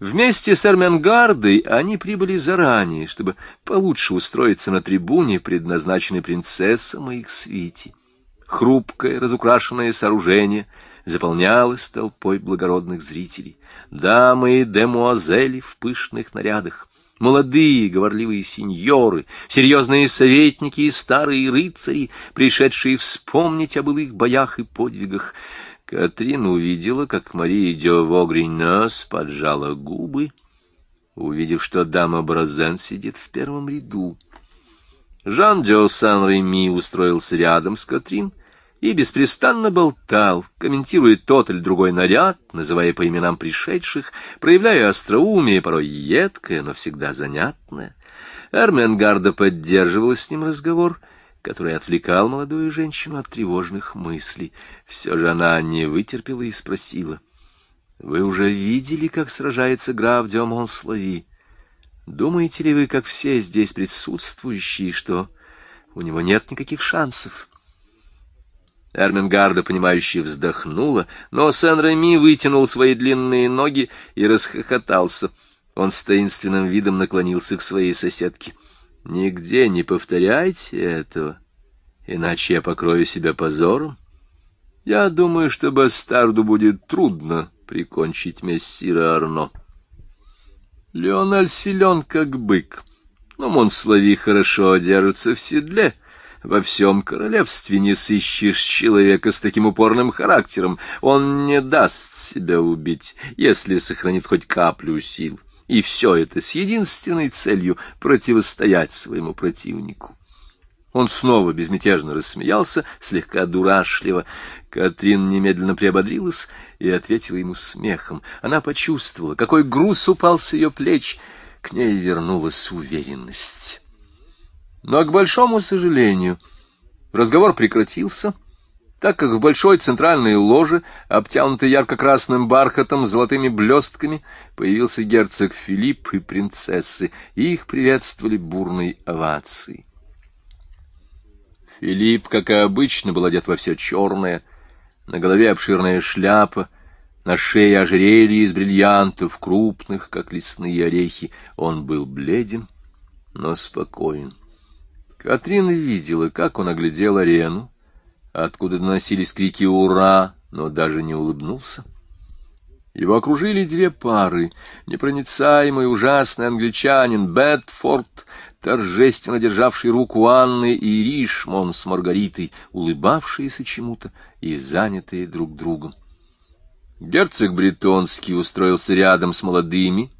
Вместе с Эрменгардой они прибыли заранее, чтобы получше устроиться на трибуне, предназначенной принцессам и их свите. Хрупкое, разукрашенное сооружение заполнялось толпой благородных зрителей. Дамы и демуазели в пышных нарядах, молодые говорливые сеньоры, серьезные советники и старые рыцари, пришедшие вспомнить о былых боях и подвигах — Катрин увидела, как Мария Дёвогринёс поджала губы, увидев, что дама Бразен сидит в первом ряду. Жан Дё Сан-Реми устроился рядом с Катрин и беспрестанно болтал, комментируя тот или другой наряд, называя по именам пришедших, проявляя остроумие, порой едкое, но всегда занятное. Эрменгарда поддерживала с ним разговор — который отвлекал молодую женщину от тревожных мыслей. Все же она не вытерпела и спросила. — Вы уже видели, как сражается граф де Монслави? Думаете ли вы, как все здесь присутствующие, что у него нет никаких шансов? Эрмингарда, понимающе вздохнула, но Сен-Реми вытянул свои длинные ноги и расхохотался. Он с таинственным видом наклонился к своей соседке. — Нигде не повторяйте этого, иначе я покрою себя позором. Я думаю, что бастарду будет трудно прикончить мессира Арно. Леональ силен, как бык, но Монслави хорошо держится в седле. Во всем королевстве не сыщешь человека с таким упорным характером. Он не даст себя убить, если сохранит хоть каплю сил. И все это с единственной целью противостоять своему противнику. Он снова безмятежно рассмеялся, слегка дурашливо. Катрин немедленно приободрилась и ответила ему смехом. Она почувствовала, какой груз упал с ее плеч. К ней вернулась уверенность. Но, к большому сожалению, разговор прекратился — так как в большой центральной ложе, обтянутой ярко-красным бархатом с золотыми блестками, появился герцог Филипп и принцессы, и их приветствовали бурной овацией. Филипп, как и обычно, был одет во все черное, на голове обширная шляпа, на шее ожерелье из бриллиантов, крупных, как лесные орехи. Он был бледен, но спокоен. Катрин видела, как он оглядел арену, откуда доносились крики «Ура!», но даже не улыбнулся. Его окружили две пары. Непроницаемый ужасный англичанин Бетфорд, торжественно державший руку Анны и Ришмон с Маргаритой, улыбавшиеся чему-то и занятые друг другом. Герцог Бретонский устроился рядом с молодыми.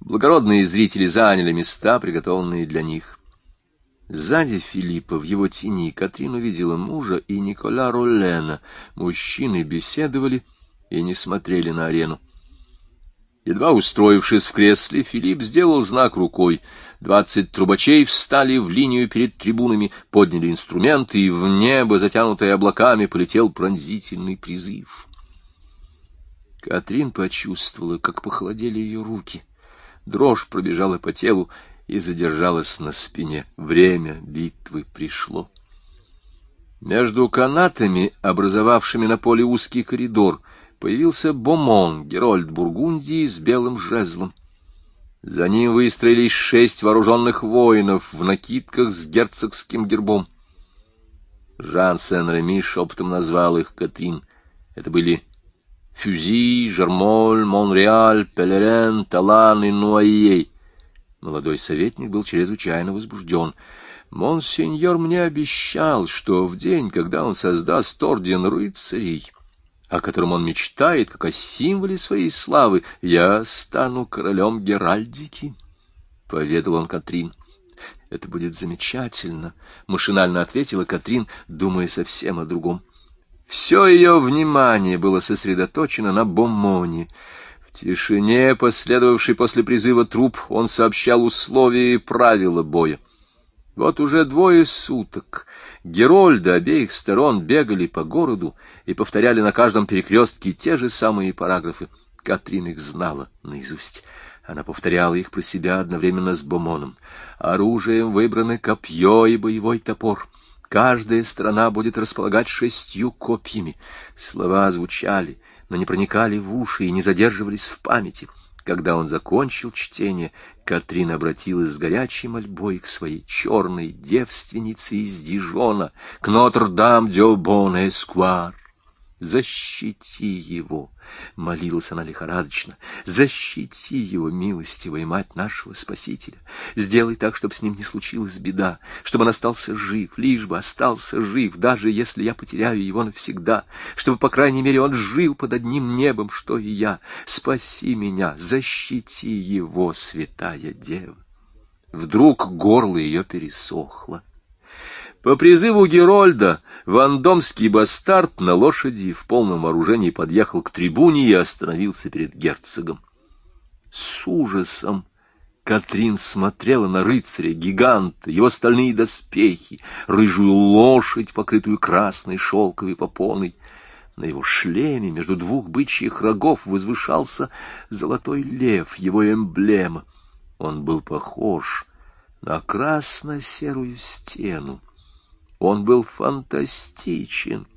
Благородные зрители заняли места, приготовленные для них. Сзади Филиппа, в его тени, Катрин увидела мужа и Николя Роллена. Мужчины беседовали и не смотрели на арену. Едва устроившись в кресле, Филипп сделал знак рукой. Двадцать трубачей встали в линию перед трибунами, подняли инструменты, и в небо, затянутое облаками, полетел пронзительный призыв. Катрин почувствовала, как похолодели ее руки. Дрожь пробежала по телу, и задержалась на спине. Время битвы пришло. Между канатами, образовавшими на поле узкий коридор, появился Бомон, Герольд Бургундии с белым жезлом. За ним выстроились шесть вооруженных воинов в накидках с герцогским гербом. Жан Сен-Реми шепотом назвал их Катрин. Это были Фюзи, Жермоль, Монреаль, Пелерен, Талан и Нуайей. Молодой советник был чрезвычайно возбужден. «Монсеньор мне обещал, что в день, когда он создаст орден рыцарей, о котором он мечтает, как о символе своей славы, я стану королем Геральдики», — поведал он Катрин. «Это будет замечательно», — машинально ответила Катрин, думая совсем о другом. Все ее внимание было сосредоточено на Бомоне — тишине, последовавшей после призыва труп, он сообщал условия и правила боя. Вот уже двое суток герольды обеих сторон бегали по городу и повторяли на каждом перекрестке те же самые параграфы. Катрин их знала наизусть. Она повторяла их про себя одновременно с Бомоном. Оружием выбраны копье и боевой топор. Каждая страна будет располагать шестью копьями. Слова звучали — но не проникали в уши и не задерживались в памяти. Когда он закончил чтение, Катрин обратилась с горячей мольбой к своей черной девственнице из Дижона, к Нотр-Дам-дё-Бон-Эскуар. Защити его, — молилась она лихорадочно, — защити его, милостивая мать нашего Спасителя. Сделай так, чтобы с ним не случилась беда, чтобы он остался жив, лишь бы остался жив, даже если я потеряю его навсегда, чтобы, по крайней мере, он жил под одним небом, что и я. Спаси меня, защити его, святая Дева. Вдруг горло ее пересохло. По призыву Герольда вандомский бастард на лошади в полном вооружении подъехал к трибуне и остановился перед герцогом. С ужасом Катрин смотрела на рыцаря, гиганта, его стальные доспехи, рыжую лошадь, покрытую красной шелковой попоной. На его шлеме между двух бычьих рогов возвышался золотой лев, его эмблема. Он был похож на красно-серую стену. Он был фантастичен.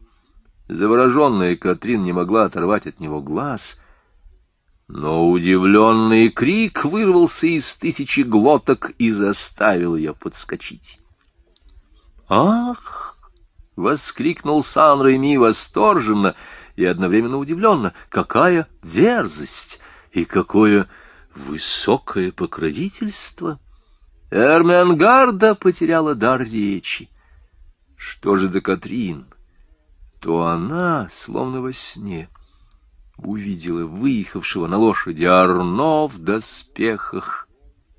Завороженная Катрин не могла оторвать от него глаз, но удивленный крик вырвался из тысячи глоток и заставил ее подскочить. «Ах!» — воскликнул Сан-Реми восторженно и одновременно удивленно. «Какая дерзость и какое высокое покровительство!» Эрменгарда потеряла дар речи. Что же до Катрин? То она, словно во сне, увидела выехавшего на лошади Арно в доспехах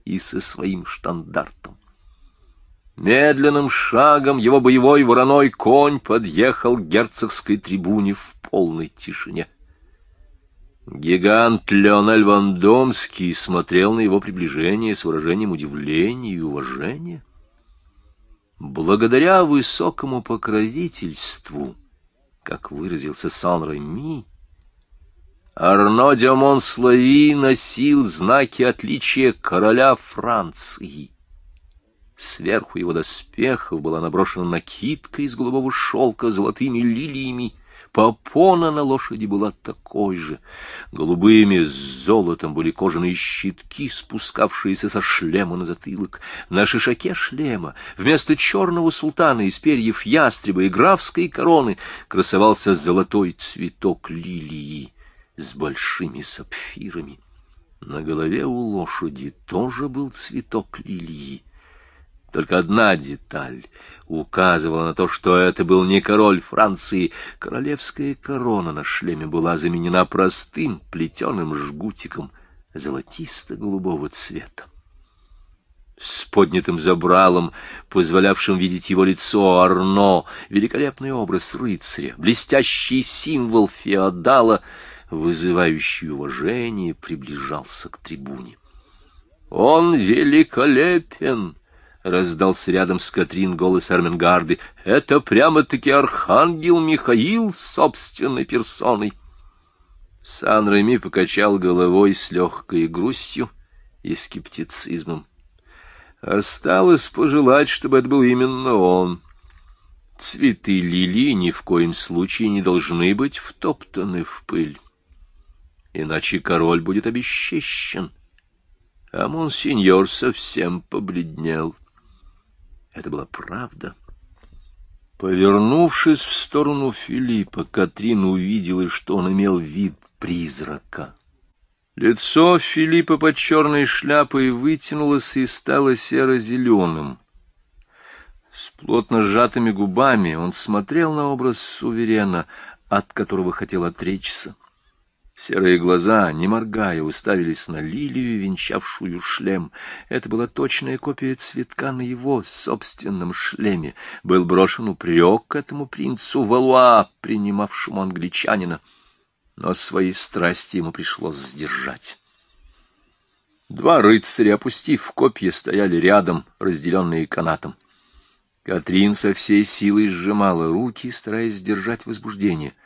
и со своим штандартом. Медленным шагом его боевой вороной конь подъехал к герцогской трибуне в полной тишине. Гигант Леонель Вандомский смотрел на его приближение с выражением удивления и уважения. Благодаря высокому покровительству, как выразился Сан-Реми, Арно де Монслави носил знаки отличия короля Франции. Сверху его доспехов была наброшена накидка из голубого шелка с золотыми лилиями, Попона на лошади была такой же. Голубыми с золотом были кожаные щитки, спускавшиеся со шлема на затылок. На шишаке шлема вместо черного султана из перьев ястреба и графской короны красовался золотой цветок лилии с большими сапфирами. На голове у лошади тоже был цветок лилии. Только одна деталь указывала на то, что это был не король Франции. Королевская корона на шлеме была заменена простым плетеным жгутиком золотисто-голубого цвета. С поднятым забралом, позволявшим видеть его лицо Арно, великолепный образ рыцаря, блестящий символ феодала, вызывающий уважение, приближался к трибуне. «Он великолепен!» Раздался рядом с Катрин голос Арменгарды. «Это прямо-таки архангел Михаил собственной персоной!» Сан-Реми покачал головой с легкой грустью и скептицизмом. Осталось пожелать, чтобы это был именно он. Цветы лилии ни в коем случае не должны быть втоптаны в пыль, иначе король будет обесчещен, а монсеньор совсем побледнел. Это была правда. Повернувшись в сторону Филиппа, Катрин увидела, что он имел вид призрака. Лицо Филиппа под черной шляпой вытянулось и стало серо-зеленым. С плотно сжатыми губами он смотрел на образ суверена, от которого хотел отречься. Серые глаза, не моргая, уставились на лилию, венчавшую шлем. Это была точная копия цветка на его собственном шлеме. Был брошен упрек этому принцу Валуа, принимавшему англичанина. Но свои страсти ему пришлось сдержать. Два рыцаря, опустив копья, стояли рядом, разделенные канатом. Катрин со всей силой сжимала руки, стараясь сдержать возбуждение —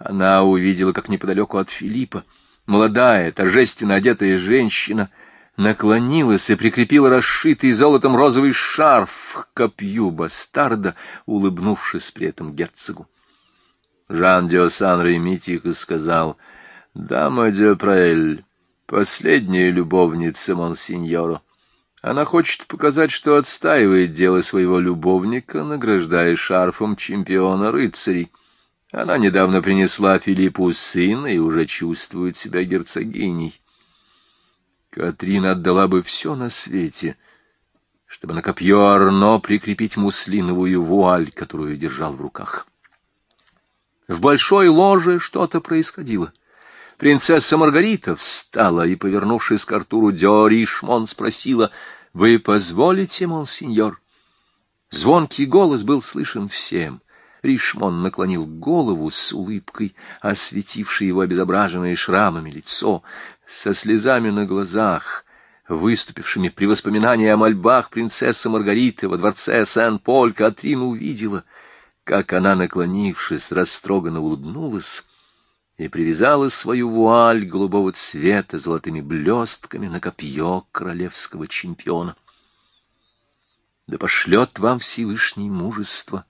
она увидела, как неподалеку от Филиппа молодая, торжественно одетая женщина наклонилась и прикрепила расшитый золотом розовый шарф к копью бастарда, улыбнувшись при этом герцогу. Жан де Сан Реми тихо сказал, «Дама де Праэль, Последняя любовница Монсеньора. Она хочет показать, что отстаивает дело своего любовника, награждая шарфом чемпиона рыцарей. Она недавно принесла Филиппу сына и уже чувствует себя герцогиней. Катрин отдала бы все на свете, чтобы на копье Арно прикрепить муслиновую вуаль, которую держал в руках. В большой ложе что-то происходило. Принцесса Маргарита встала и, повернувшись к Артуру Дёришмон, спросила, «Вы позволите, монсеньор?» Звонкий голос был слышен всем — Ришмон наклонил голову с улыбкой, осветившей его обезображенное шрамами лицо, со слезами на глазах, выступившими при воспоминании о мольбах принцессы Маргариты во дворце Сен-Поль, Катрин увидела, как она, наклонившись, растроганно улыбнулась и привязала свою вуаль голубого цвета золотыми блестками на копье королевского чемпиона. Да пошлет вам Всевышний мужество,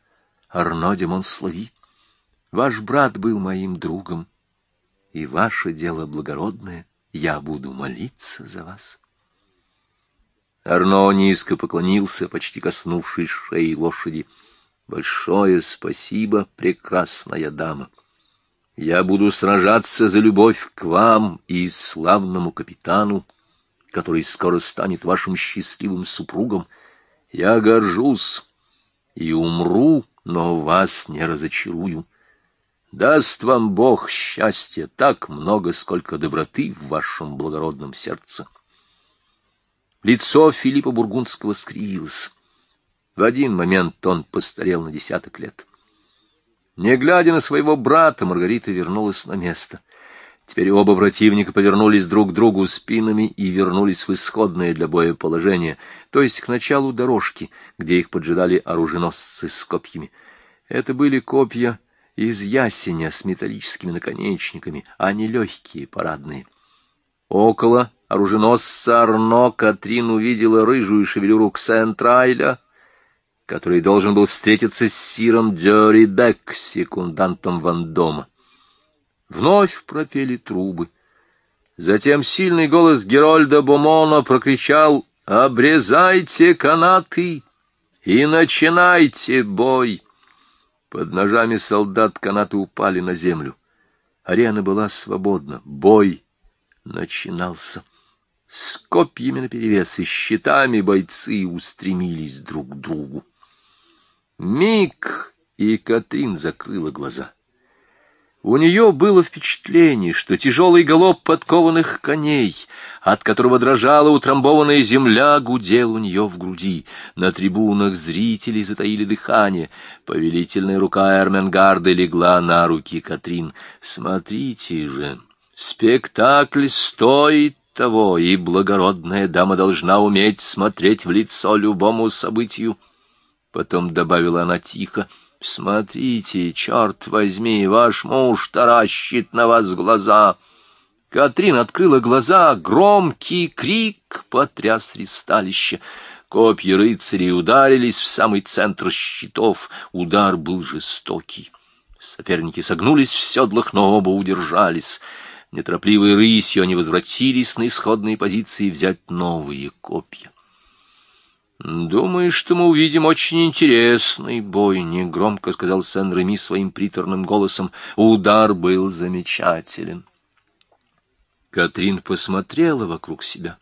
Арно де Монслави. Ваш брат был моим другом, и ваше дело благородное, я буду молиться за вас. Арно низко поклонился, почти коснувшись шеи лошади. Большое спасибо, прекрасная дама. Я буду сражаться за любовь к вам и славному капитану, который скоро станет вашим счастливым супругом. Я горжусь и умру но вас не разочарую. Даст вам Бог счастья так много, сколько доброты в вашем благородном сердце. Лицо Филиппа Бургундского скривилось. В один момент он постарел на десяток лет. Не глядя на своего брата, Маргарита вернулась на место. Теперь оба противника повернулись друг к другу спинами и вернулись в исходное для боя положение, то есть к началу дорожки, где их поджидали оруженосцы с копьями. Это были копья из ясеня с металлическими наконечниками, а не легкие парадные. Около оруженосца Арно Катрин увидела рыжую шевелюру Ксентрайля, который должен был встретиться с сиром Джори Бек, секундантом Вандома. Вновь пропели трубы. Затем сильный голос Герольда Бомона прокричал «Обрезайте канаты и начинайте бой!» Под ножами солдат канаты упали на землю. Арена была свободна. Бой начинался. С копьями наперевес и щитами бойцы устремились друг к другу. Миг, и Катрин закрыла глаза. У нее было впечатление, что тяжелый галоп подкованных коней, от которого дрожала утрамбованная земля, гудел у нее в груди. На трибунах зрители затаили дыхание. Повелительная рука Эрменгарда легла на руки Катрин. «Смотрите же, спектакль стоит того, и благородная дама должна уметь смотреть в лицо любому событию». Потом добавила она тихо — Смотрите, черт возьми, ваш муж таращит на вас глаза. Катрин открыла глаза, громкий крик потряс ристалище. Копья рыцарей ударились в самый центр щитов. Удар был жестокий. Соперники согнулись в седлах, но оба удержались. Неторопливой рысью они возвратились на исходные позиции взять новые копья. «Думаю, что мы увидим очень интересный бой», — негромко сказал Сен-Реми своим приторным голосом. Удар был замечателен. Катрин посмотрела вокруг себя.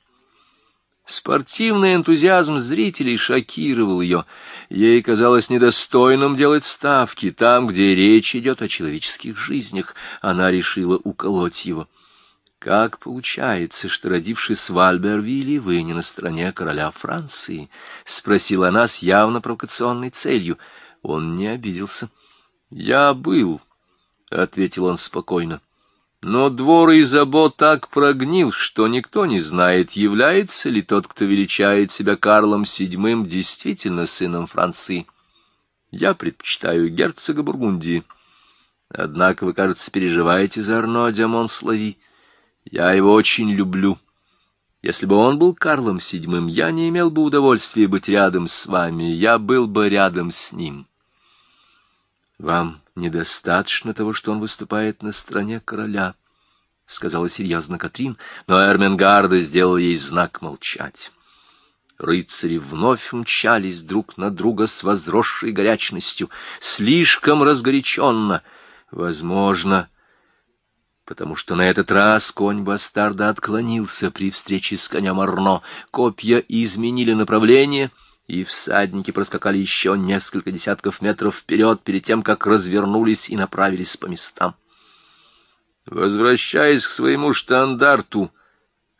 Спортивный энтузиазм зрителей шокировал ее. Ей казалось недостойным делать ставки там, где речь идет о человеческих жизнях. Она решила уколоть его. Как получается, что, родившись в Альбервилле, вы не на стороне короля Франции? — спросила она с явно провокационной целью. Он не обиделся. — Я был, — ответил он спокойно. Но двор Изабо так прогнил, что никто не знает, является ли тот, кто величает себя Карлом VII, действительно сыном Франции. Я предпочитаю герцога Бургундии. Однако вы, кажется, переживаете за Арно де Монслави. Я его очень люблю. Если бы он был Карлом VII, я не имел бы удовольствия быть рядом с вами, я был бы рядом с ним. Вам недостаточно того, что он выступает на стороне короля, сказала серьезно Катрин, но Эрменгарда сделал ей знак молчать. Рыцари вновь мчались друг на друга с возросшей горячностью, слишком разгоряченно. Возможно, потому что на этот раз конь бастарда отклонился при встрече с конем Арно. Копья изменили направление, и всадники проскакали еще несколько десятков метров вперед перед тем, как развернулись и направились по местам. Возвращаясь к своему штандарту,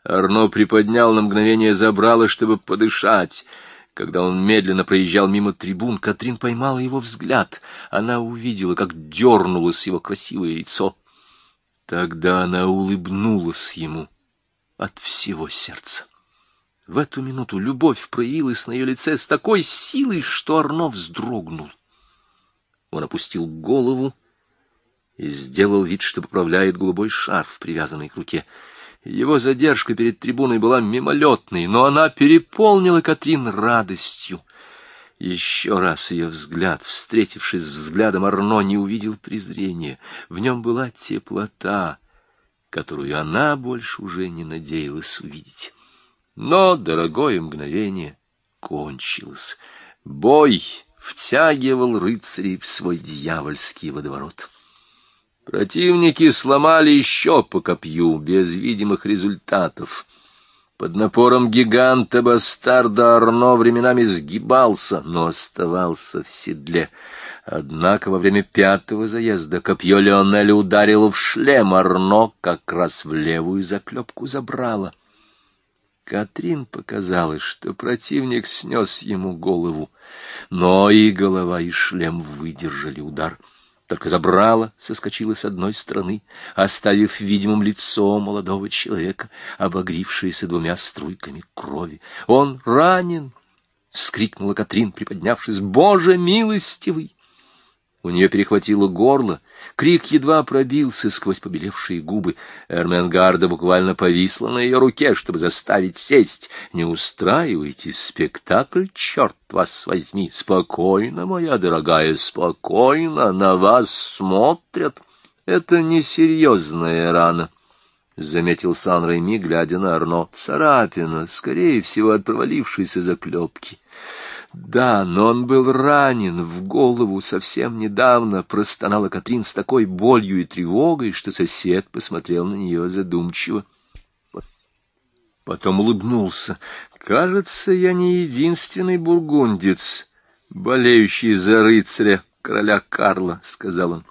Арно приподнял на мгновение забрало, чтобы подышать. Когда он медленно проезжал мимо трибун, Катрин поймала его взгляд. Она увидела, как дернулось его красивое лицо. Тогда она улыбнулась ему от всего сердца. В эту минуту любовь проявилась на ее лице с такой силой, что Арно вздрогнул. Он опустил голову и сделал вид, что поправляет голубой шарф, привязанный к руке. Его задержка перед трибуной была мимолетной, но она переполнила Катрин радостью. Еще раз ее взгляд, встретившись взглядом Арно, не увидел презрения. В нем была теплота, которую она больше уже не надеялась увидеть. Но дорогое мгновение кончилось. Бой втягивал рыцарей в свой дьявольский водоворот. Противники сломали еще по копью, без видимых результатов. Под напором гиганта бастарда Арно временами сгибался, но оставался в седле. Однако во время пятого заезда копье Леонеля ударило в шлем Арно, как раз в левую заклепку забрало. Катрин показалось, что противник снес ему голову, но и голова, и шлем выдержали удар — только забрала, соскочила с одной стороны, оставив видимым лицо молодого человека, обогрившееся двумя струйками крови. «Он ранен!» — вскрикнула Катрин, приподнявшись. «Боже милостивый!» У нее перехватило горло, крик едва пробился сквозь побелевшие губы. Эрменгарда буквально повисла на ее руке, чтобы заставить сесть. «Не устраивайте спектакль, черт вас возьми! Спокойно, моя дорогая, спокойно, на вас смотрят. Это несерьезная рана». — заметил Сан Рейми, глядя на Арно. — Царапина, скорее всего, от провалившейся заклепки. Да, но он был ранен в голову совсем недавно, простонала Катрин с такой болью и тревогой, что сосед посмотрел на нее задумчиво. Потом улыбнулся. Кажется, я не единственный бургундец, болеющий за рыцаря короля Карла, сказал он.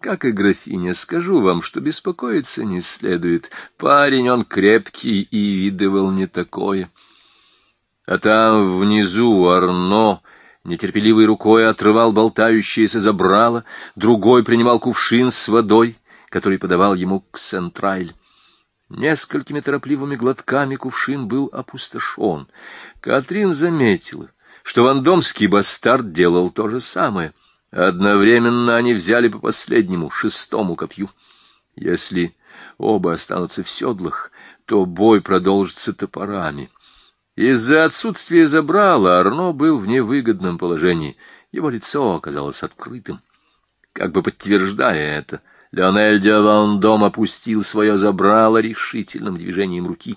Как и графиня, скажу вам, что беспокоиться не следует. Парень он крепкий и видывал не такое. А там внизу Арно нетерпеливой рукой отрывал болтающееся забрало, другой принимал кувшин с водой, который подавал ему Ксентрайль. Несколькими торопливыми глотками кувшин был опустошен. Катрин заметила, что вандомский бастард делал то же самое. Одновременно они взяли по последнему, шестому копью. Если оба останутся в седлах, то бой продолжится топорами. Из-за отсутствия забрала Арно был в невыгодном положении. Его лицо оказалось открытым. Как бы подтверждая это, Леонель де Вандом опустил свое забрало решительным движением руки.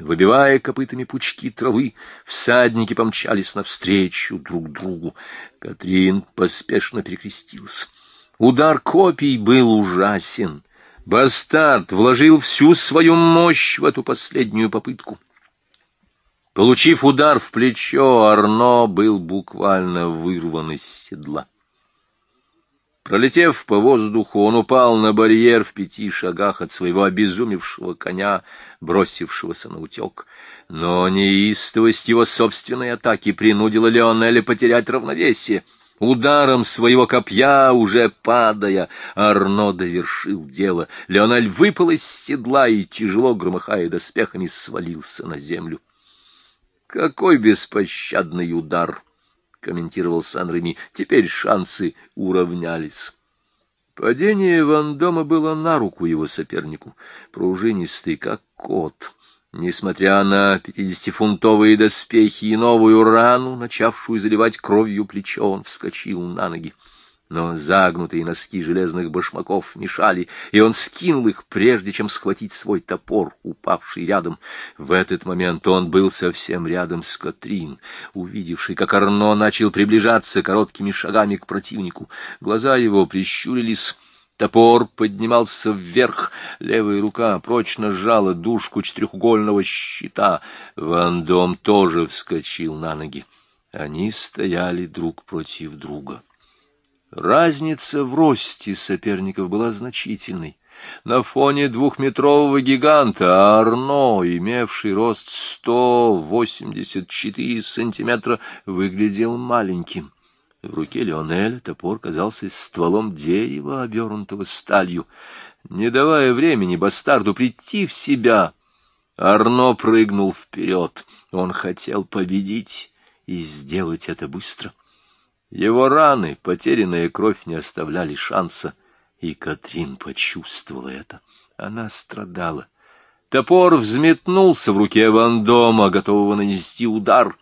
Выбивая копытами пучки травы, всадники помчались навстречу друг другу. Катрин поспешно перекрестился. Удар копий был ужасен. Бастард вложил всю свою мощь в эту последнюю попытку. Получив удар в плечо, Арно был буквально вырван из седла. Пролетев по воздуху, он упал на барьер в пяти шагах от своего обезумевшего коня, бросившегося на утек. Но неистовость его собственной атаки принудила Леонеля потерять равновесие. Ударом своего копья, уже падая, Арно довершил дело. Леонель выпал из седла и, тяжело громыхая доспехами, свалился на землю. Какой беспощадный удар! — комментировал Сан-Реми. Теперь шансы уравнялись. Падение Вандома было на руку его сопернику, пружинистый, как кот. Несмотря на пятидесятифунтовые доспехи и новую рану, начавшую заливать кровью плечо, он вскочил на ноги. Но загнутые носки железных башмаков мешали, и он скинул их, прежде чем схватить свой топор, упавший рядом. В этот момент он был совсем рядом с Катрин, увидевший, как Арно начал приближаться короткими шагами к противнику. Глаза его прищурились... Топор поднимался вверх, левая рука прочно сжала дужку четырехугольного щита. Вандом тоже вскочил на ноги. Они стояли друг против друга. Разница в росте соперников была значительной. На фоне двухметрового гиганта Арно, имевший рост 184 сантиметра, выглядел маленьким. В руке Леонеля топор казался стволом дерева, обернутого сталью. Не давая времени бастарду прийти в себя, Арно прыгнул вперед. Он хотел победить и сделать это быстро. Его раны, потерянная кровь не оставляли шанса, и Катрин почувствовала это. Она страдала. Топор взметнулся в руке Вандома, готового нанести удар.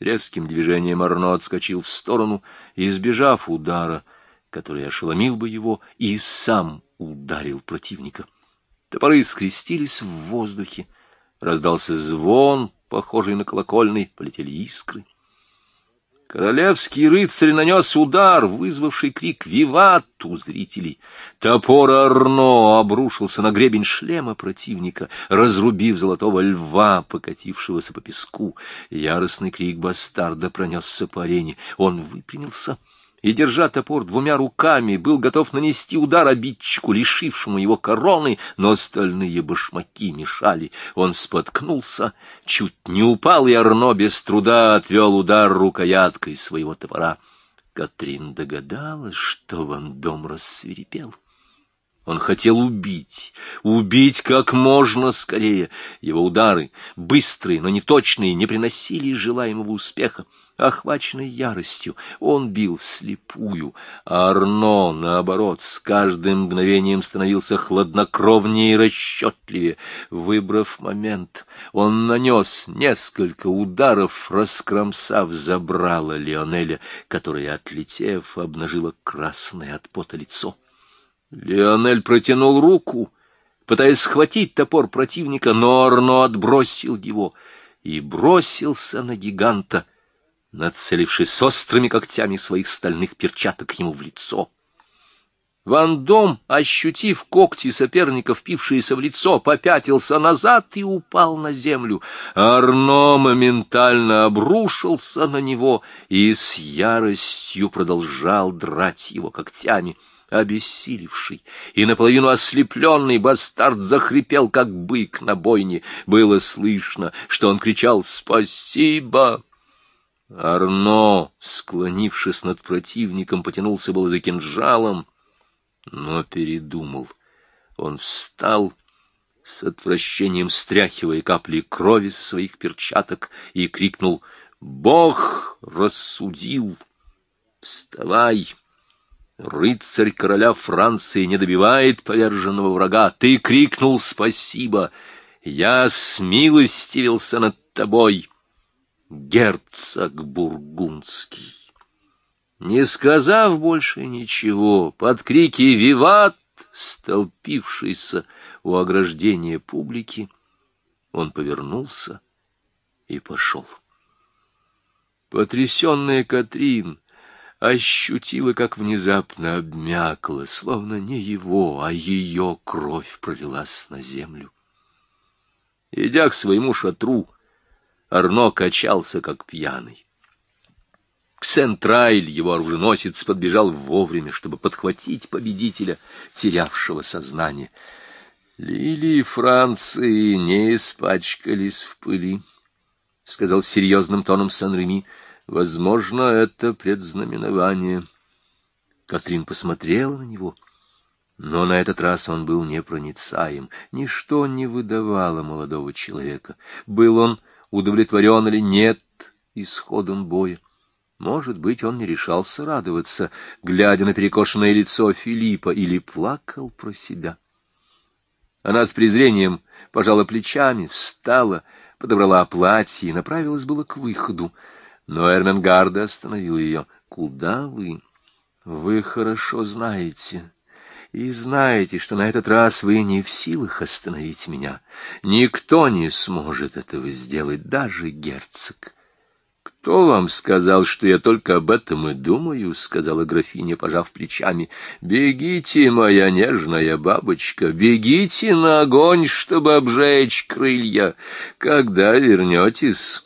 Резким движением Арно отскочил в сторону, избежав удара, который ошеломил бы его, и сам ударил противника. Топоры скрестились в воздухе. Раздался звон, похожий на колокольный, полетели искры. Королевский рыцарь нанес удар, вызвавший крик «Виват!» у зрителей. Топор Арно обрушился на гребень шлема противника, разрубив золотого льва, покатившегося по песку. Яростный крик бастарда пронесся по арене. Он выпрямился — и, держа топор двумя руками, был готов нанести удар обидчику, лишившему его короны, но стальные башмаки мешали. Он споткнулся, чуть не упал, и Арно без труда отвел удар рукояткой своего топора. Катрин догадалась, что Вандом рассверепел. Он хотел убить, убить как можно скорее. Его удары, быстрые, но неточные, не приносили желаемого успеха. Охваченный яростью, он бил вслепую, а Арно, наоборот, с каждым мгновением становился хладнокровнее и расчетливее. Выбрав момент, он нанес несколько ударов, раскромсав забрало Леонеля, которое, отлетев, обнажило красное от пота лицо. Леонель протянул руку, пытаясь схватить топор противника, но Арно отбросил его и бросился на гиганта, нацелившись острыми когтями своих стальных перчаток ему в лицо. Ван Дом, ощутив когти соперника, впившиеся в лицо, попятился назад и упал на землю. Арно моментально обрушился на него и с яростью продолжал драть его когтями — Обессилевший и наполовину ослепленный бастард захрипел, как бык на бойне. Было слышно, что он кричал «Спасибо!». Арно, склонившись над противником, потянулся было за кинжалом, но передумал. Он встал, с отвращением стряхивая капли крови со своих перчаток, и крикнул «Бог рассудил! Вставай!» Рыцарь короля Франции не добивает поверженного врага. Ты крикнул «Спасибо!» Я смилостивился над тобой, герцог Бургундский. Не сказав больше ничего, под крики «Виват!», столпившийся у ограждения публики, он повернулся и пошел. Потрясенная Катрин ощутила, как внезапно обмякла, словно не его, а ее кровь пролилась на землю. Идя к своему шатру, Арно качался, как пьяный. Ксентрайль, его оруженосец, подбежал вовремя, чтобы подхватить победителя, терявшего сознание. Лилии Франции не испачкались в пыли, — сказал серьезным тоном Сан-Реми. Возможно, это предзнаменование. Катрин посмотрела на него, но на этот раз он был непроницаем. Ничто не выдавало молодого человека. Был он удовлетворен или нет исходом боя. Может быть, он не решался радоваться, глядя на перекошенное лицо Филиппа, или плакал про себя. Она с презрением пожала плечами, встала, подобрала платье и направилась было к выходу. Но Эрменгарда остановил ее. «Куда вы?» Вы хорошо знаете, и знаете, что на этот раз вы не в силах остановить меня. Никто не сможет этого сделать, даже герцог. «Кто вам сказал, что я только об этом и думаю?» — сказала графиня, пожав плечами. «Бегите, моя нежная бабочка, бегите на огонь, чтобы обжечь крылья. Когда вернетесь,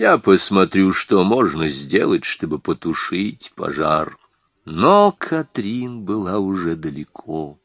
я посмотрю, что можно сделать, чтобы потушить пожар». Но Катрин была уже далеко.